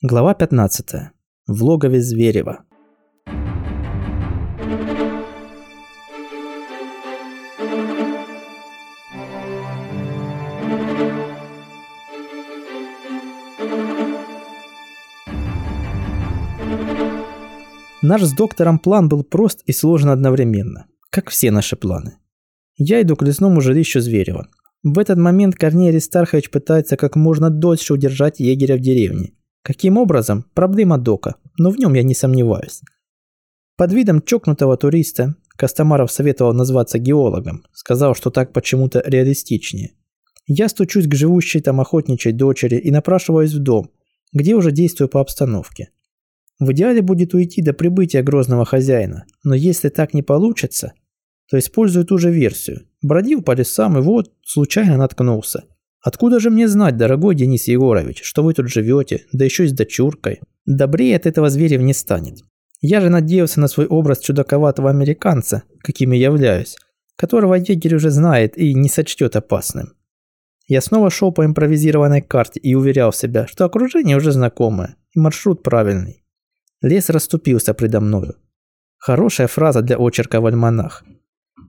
Глава 15. В логове Зверева. Наш с доктором план был прост и сложен одновременно, как все наши планы. Я иду к лесному жилищу Зверева. В этот момент Корней Аристархович пытается как можно дольше удержать егеря в деревне. Каким образом? Проблема Дока, но в нем я не сомневаюсь. Под видом чокнутого туриста Костомаров советовал назваться геологом, сказал, что так почему-то реалистичнее. Я стучусь к живущей там охотничьей дочери и напрашиваюсь в дом, где уже действую по обстановке. В идеале будет уйти до прибытия грозного хозяина, но если так не получится, то использую ту же версию. Бродил по лесам и вот случайно наткнулся. Откуда же мне знать, дорогой Денис Егорович, что вы тут живете, да еще и с дочуркой? Добрее от этого зверя не станет. Я же надеялся на свой образ чудаковатого американца, каким я являюсь, которого егерь уже знает и не сочтет опасным. Я снова шел по импровизированной карте и уверял себя, что окружение уже знакомое и маршрут правильный. Лес расступился предо мною. Хорошая фраза для очерка в альманах.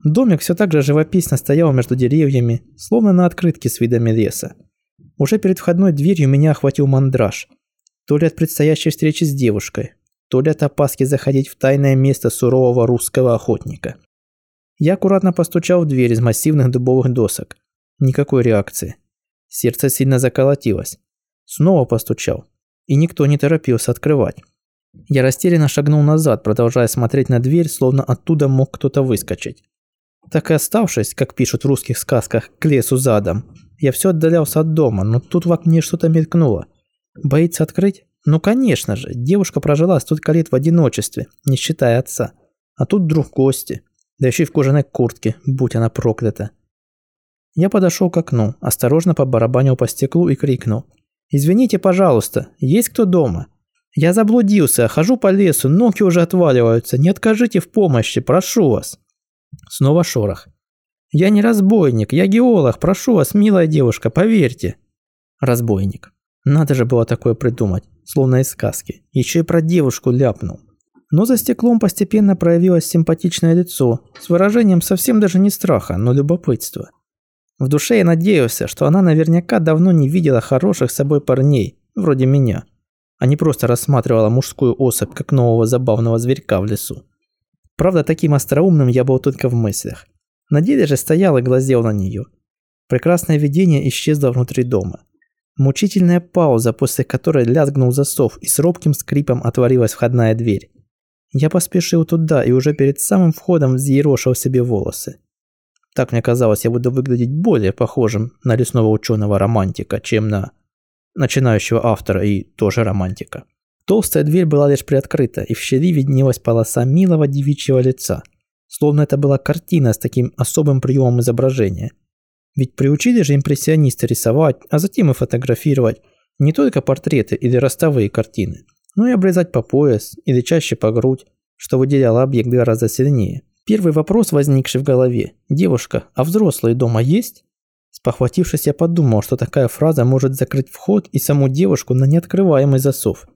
Домик все так же живописно стоял между деревьями, словно на открытке с видами леса. Уже перед входной дверью меня охватил мандраж. То ли от предстоящей встречи с девушкой, то ли от опаски заходить в тайное место сурового русского охотника. Я аккуратно постучал в дверь из массивных дубовых досок. Никакой реакции. Сердце сильно заколотилось. Снова постучал. И никто не торопился открывать. Я растерянно шагнул назад, продолжая смотреть на дверь, словно оттуда мог кто-то выскочить. Так и оставшись, как пишут в русских сказках, к лесу задом, я все отдалялся от дома, но тут в окне что-то мелькнуло. Боится открыть? Ну конечно же, девушка прожила столько лет в одиночестве, не считая отца. А тут вдруг гости, да еще и в кожаной куртке, будь она проклята. Я подошел к окну, осторожно побарабанил по стеклу и крикнул. «Извините, пожалуйста, есть кто дома?» Я заблудился, хожу по лесу, ноги уже отваливаются. Не откажите в помощи, прошу вас. Снова шорох. Я не разбойник, я геолог, прошу вас, милая девушка, поверьте. Разбойник. Надо же было такое придумать, словно из сказки. Еще и про девушку ляпнул. Но за стеклом постепенно проявилось симпатичное лицо, с выражением совсем даже не страха, но любопытства. В душе я надеялся, что она наверняка давно не видела хороших с собой парней, вроде меня а не просто рассматривала мужскую особь как нового забавного зверька в лесу. Правда, таким остроумным я был только в мыслях. На деле же стоял и глазел на нее. Прекрасное видение исчезло внутри дома. Мучительная пауза, после которой лязгнул засов и с робким скрипом отворилась входная дверь. Я поспешил туда и уже перед самым входом взъерошил себе волосы. Так мне казалось, я буду выглядеть более похожим на лесного ученого-романтика, чем на начинающего автора и тоже романтика. Толстая дверь была лишь приоткрыта, и в щели виднелась полоса милого девичьего лица, словно это была картина с таким особым приемом изображения. Ведь приучили же импрессионисты рисовать, а затем и фотографировать не только портреты или ростовые картины, но и обрезать по пояс или чаще по грудь, что выделяло объект гораздо сильнее. Первый вопрос, возникший в голове – «Девушка, а взрослые дома есть?» Спохватившись, я подумал, что такая фраза может закрыть вход и саму девушку на неоткрываемый засов.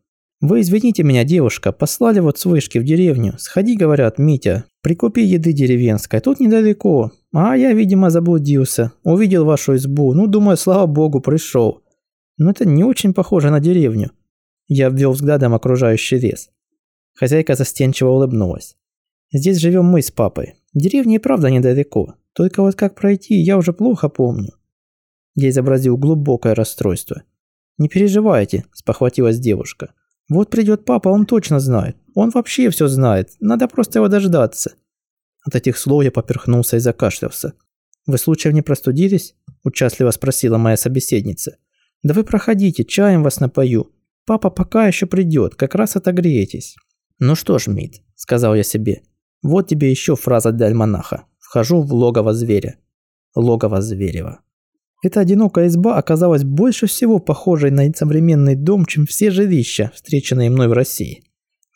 «Вы извините меня, девушка, послали вот с вышки в деревню. Сходи, говорят, Митя, прикупи еды деревенской, тут недалеко. А я, видимо, заблудился. Увидел вашу избу, ну, думаю, слава богу, пришел. Но это не очень похоже на деревню». Я обвел взглядом окружающий лес. Хозяйка застенчиво улыбнулась. «Здесь живем мы с папой. Деревня и правда недалеко. Только вот как пройти, я уже плохо помню. Я изобразил глубокое расстройство. «Не переживайте», – спохватилась девушка. «Вот придет папа, он точно знает. Он вообще все знает. Надо просто его дождаться». От этих слов я поперхнулся и закашлялся. «Вы случаем не простудились?» – участливо спросила моя собеседница. «Да вы проходите, чаем вас напою. Папа пока еще придет, как раз отогреетесь». «Ну что ж, Мит», – сказал я себе, – «вот тебе еще фраза для альманаха. Вхожу в логово зверя. Логово Зверева. Эта одинокая изба оказалась больше всего похожей на современный дом, чем все жилища, встреченные мной в России.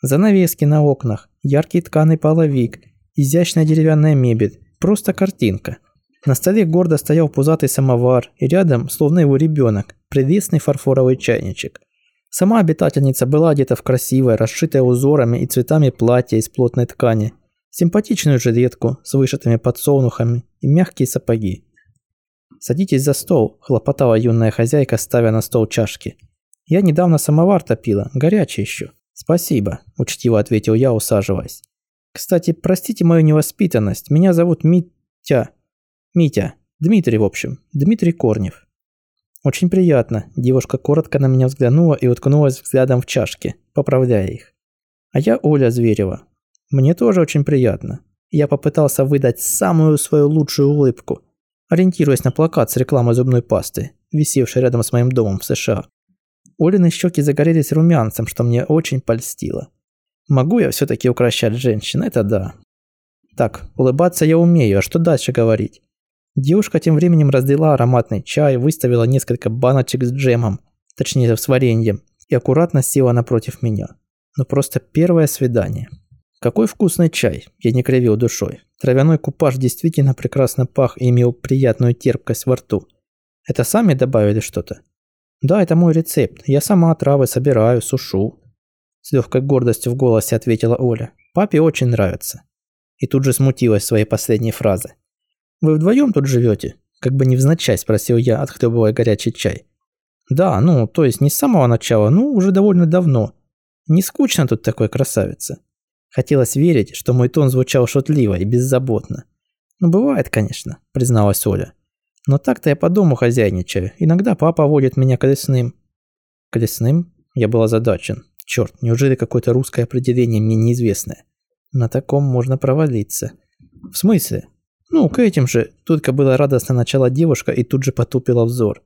Занавески на окнах, яркий тканый половик, изящная деревянная мебель, просто картинка. На столе гордо стоял пузатый самовар, и рядом, словно его ребенок, прелестный фарфоровый чайничек. Сама обитательница была одета в красивое, расшитое узорами и цветами платье из плотной ткани, симпатичную жилетку с вышитыми подсолнухами и мягкие сапоги. «Садитесь за стол», – хлопотала юная хозяйка, ставя на стол чашки. «Я недавно самовар топила, горячий еще». «Спасибо», – учтиво ответил я, усаживаясь. «Кстати, простите мою невоспитанность, меня зовут Митя. Митя. Дмитрий, в общем. Дмитрий Корнев». «Очень приятно», – девушка коротко на меня взглянула и уткнулась взглядом в чашки, поправляя их. «А я Оля Зверева. Мне тоже очень приятно». Я попытался выдать самую свою лучшую улыбку – ориентируясь на плакат с рекламой зубной пасты, висевший рядом с моим домом в США. Олины щеки загорелись румянцем, что мне очень польстило. Могу я все-таки укращать женщин, это да. Так, улыбаться я умею, а что дальше говорить? Девушка тем временем разлила ароматный чай, выставила несколько баночек с джемом, точнее с вареньем, и аккуратно села напротив меня. Ну просто первое свидание. Какой вкусный чай, я не кривил душой. Травяной купаж действительно прекрасно пах и имел приятную терпкость во рту. Это сами добавили что-то? Да, это мой рецепт. Я сама травы собираю, сушу. С легкой гордостью в голосе ответила Оля. Папе очень нравится. И тут же смутилась своей последней фразы. Вы вдвоем тут живете? Как бы невзначай спросил я, отхлебывая горячий чай. Да, ну, то есть не с самого начала, ну, уже довольно давно. Не скучно тут такой красавица. Хотелось верить, что мой тон звучал шутливо и беззаботно. «Ну, бывает, конечно», – призналась Оля. «Но так-то я по дому хозяйничаю. Иногда папа водит меня к лесным». «К лесным?» Я был озадачен. Черт, неужели какое-то русское определение мне неизвестное? На таком можно провалиться. В смысле? Ну, к этим же. Только было радостно начала девушка и тут же потупила взор.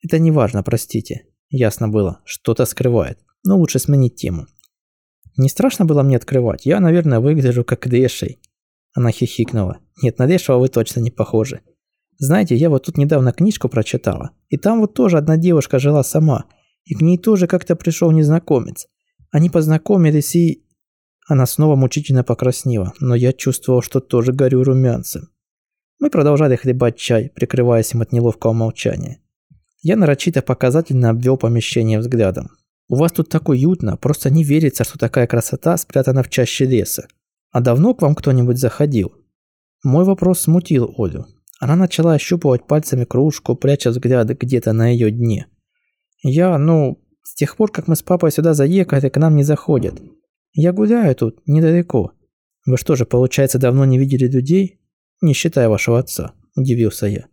Это не важно, простите. Ясно было, что-то скрывает. Но лучше сменить тему. Не страшно было мне открывать. Я, наверное, выгляжу как леший. Она хихикнула. Нет, на лешего вы точно не похожи. Знаете, я вот тут недавно книжку прочитала. И там вот тоже одна девушка жила сама. И к ней тоже как-то пришел незнакомец. Они познакомились и... Она снова мучительно покраснела, но я чувствовал, что тоже горю румянцем. Мы продолжали хлебать чай, прикрываясь им от неловкого молчания. Я нарочито показательно обвел помещение взглядом. У вас тут так уютно, просто не верится, что такая красота спрятана в чаще леса. А давно к вам кто-нибудь заходил? Мой вопрос смутил Олю. Она начала ощупывать пальцами кружку, пряча взгляд где-то на ее дне. Я, ну, с тех пор, как мы с папой сюда заехали, к нам не заходят. Я гуляю тут, недалеко. Вы что же, получается, давно не видели людей? Не считая вашего отца, удивился я.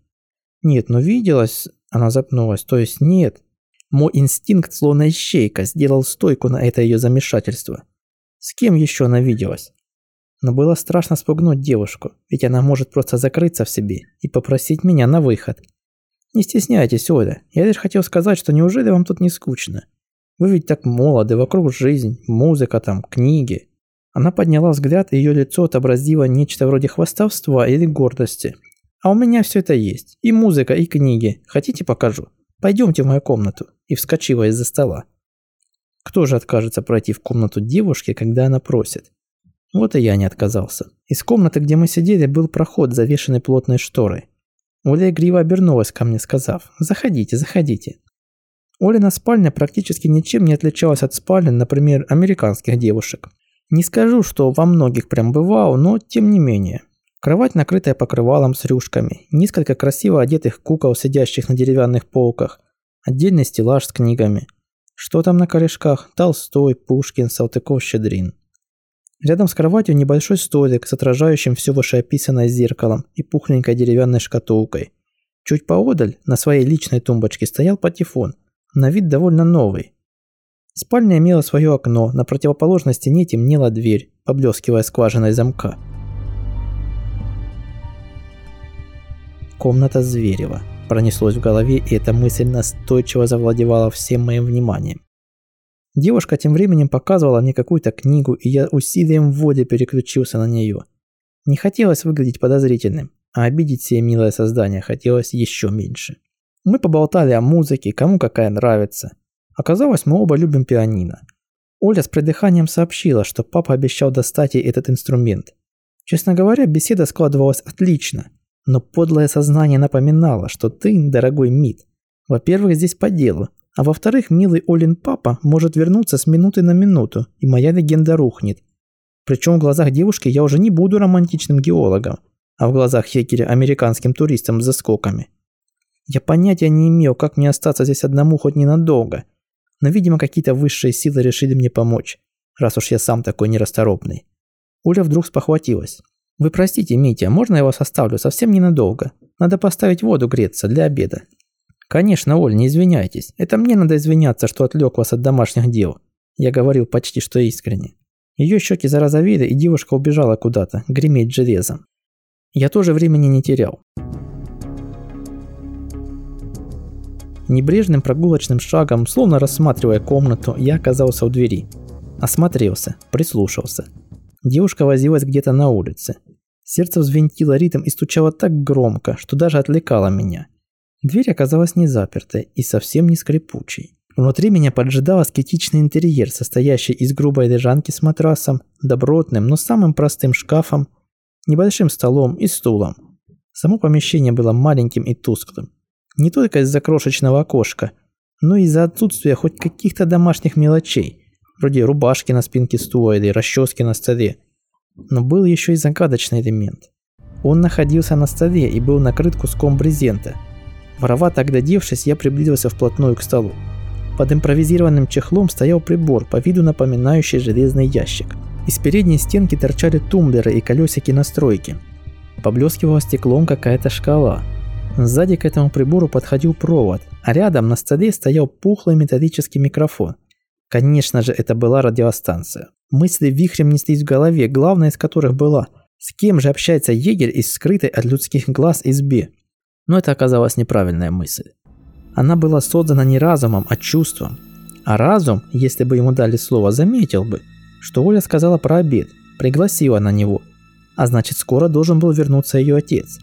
Нет, ну виделась, она запнулась, то есть нет. Мой инстинкт, словно ищейка, сделал стойку на это ее замешательство. С кем еще она виделась? Но было страшно спугнуть девушку, ведь она может просто закрыться в себе и попросить меня на выход. Не стесняйтесь, Оля, я лишь хотел сказать, что неужели вам тут не скучно? Вы ведь так молоды, вокруг жизнь, музыка там, книги. Она подняла взгляд, и ее лицо отобразило нечто вроде хвастовства или гордости. А у меня все это есть. И музыка, и книги. Хотите покажу? Пойдемте в мою комнату и вскочила из-за стола. Кто же откажется пройти в комнату девушки, когда она просит? Вот и я не отказался. Из комнаты, где мы сидели, был проход, завешенный плотной шторой. Оля игриво обернулась ко мне, сказав «Заходите, заходите». Олина спальня практически ничем не отличалась от спален, например, американских девушек. Не скажу, что во многих прям бывал, но тем не менее. Кровать, накрытая покрывалом с рюшками, несколько красиво одетых кукол, сидящих на деревянных полках, Отдельный стеллаж с книгами. Что там на корешках? Толстой, Пушкин, Салтыков-Щедрин. Рядом с кроватью небольшой столик с отражающим все вышеописанное зеркалом и пухленькой деревянной шкатулкой. Чуть поодаль, на своей личной тумбочке, стоял патефон, на вид довольно новый. Спальня имела свое окно, на противоположной стене темнела дверь, поблескивая скважиной замка. Комната Зверева. Пронеслось в голове, и эта мысль настойчиво завладевала всем моим вниманием. Девушка тем временем показывала мне какую-то книгу, и я усилием воли переключился на нее. Не хотелось выглядеть подозрительным, а обидеть себе милое создание хотелось еще меньше. Мы поболтали о музыке, кому какая нравится. Оказалось, мы оба любим пианино. Оля с придыханием сообщила, что папа обещал достать ей этот инструмент. Честно говоря, беседа складывалась отлично. Но подлое сознание напоминало, что ты, дорогой Мид, во-первых, здесь по делу, А во-вторых, милый Олин папа может вернуться с минуты на минуту, и моя легенда рухнет. Причем в глазах девушки я уже не буду романтичным геологом, а в глазах егеря американским туристом с заскоками. Я понятия не имел, как мне остаться здесь одному хоть ненадолго, но, видимо, какие-то высшие силы решили мне помочь, раз уж я сам такой нерасторопный. Оля вдруг спохватилась. «Вы простите, Митя, можно я вас оставлю совсем ненадолго? Надо поставить воду греться для обеда». «Конечно, Оль, не извиняйтесь. Это мне надо извиняться, что отвлек вас от домашних дел». Я говорил почти что искренне. Ее щеки зарозовели, и девушка убежала куда-то, греметь железом. Я тоже времени не терял. Небрежным прогулочным шагом, словно рассматривая комнату, я оказался у двери. Осмотрелся, прислушался. Девушка возилась где-то на улице. Сердце взвинтило ритм и стучало так громко, что даже отвлекало меня. Дверь оказалась не запертой и совсем не скрипучей. Внутри меня поджидал аскетичный интерьер, состоящий из грубой лежанки с матрасом, добротным, но самым простым шкафом, небольшим столом и стулом. Само помещение было маленьким и тусклым. Не только из-за крошечного окошка, но и из-за отсутствия хоть каких-то домашних мелочей, вроде рубашки на спинке стула или расчески на столе. Но был еще и загадочный элемент. Он находился на столе и был накрыт куском брезента – Воровато оглядевшись, я приблизился вплотную к столу. Под импровизированным чехлом стоял прибор, по виду напоминающий железный ящик. Из передней стенки торчали тумблеры и колесики настройки. Поблескивала стеклом какая-то шкала. Сзади к этому прибору подходил провод, а рядом на столе стоял пухлый металлический микрофон. Конечно же, это была радиостанция. Мысли вихрем неслись в голове, главная из которых была «С кем же общается егерь из скрытой от людских глаз избе?» Но это оказалась неправильная мысль. Она была создана не разумом, а чувством. А разум, если бы ему дали слово, заметил бы, что Оля сказала про обед, пригласила на него. А значит, скоро должен был вернуться ее отец.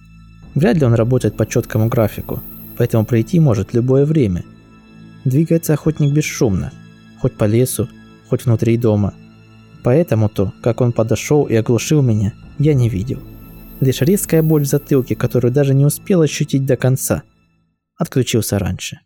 Вряд ли он работает по четкому графику, поэтому прийти может любое время. Двигается охотник бесшумно, хоть по лесу, хоть внутри дома. Поэтому то, как он подошел и оглушил меня, я не видел. Лишь резкая боль в затылке, которую даже не успел ощутить до конца, отключился раньше.